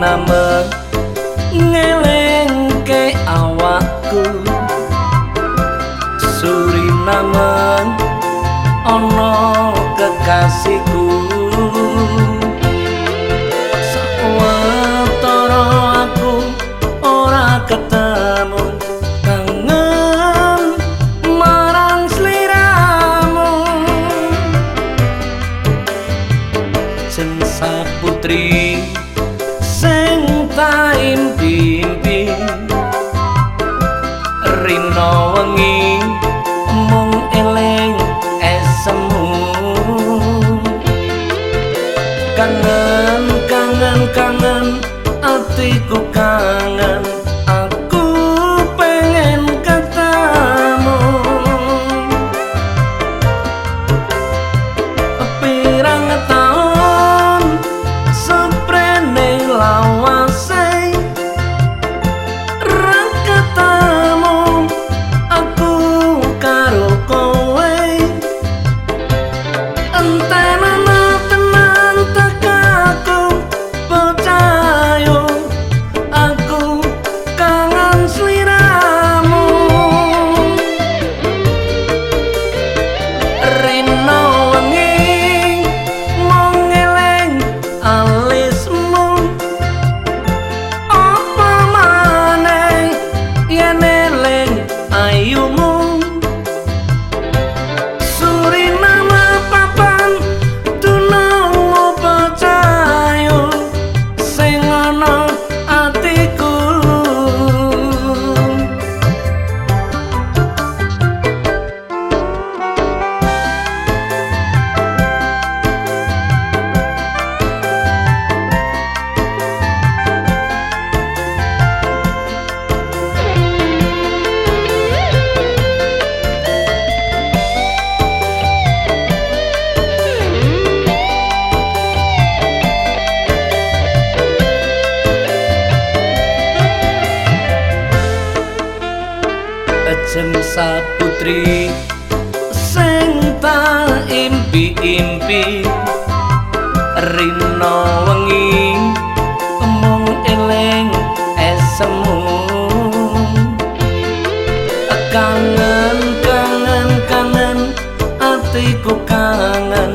namer ngelengke awakku. Suriname ana kekasihku. kangen kangen kangen atiku kangen. lajeng saputri sing tak impi-impi rina wengi mung eling esemu. Kangen kangen kangen atiku kangen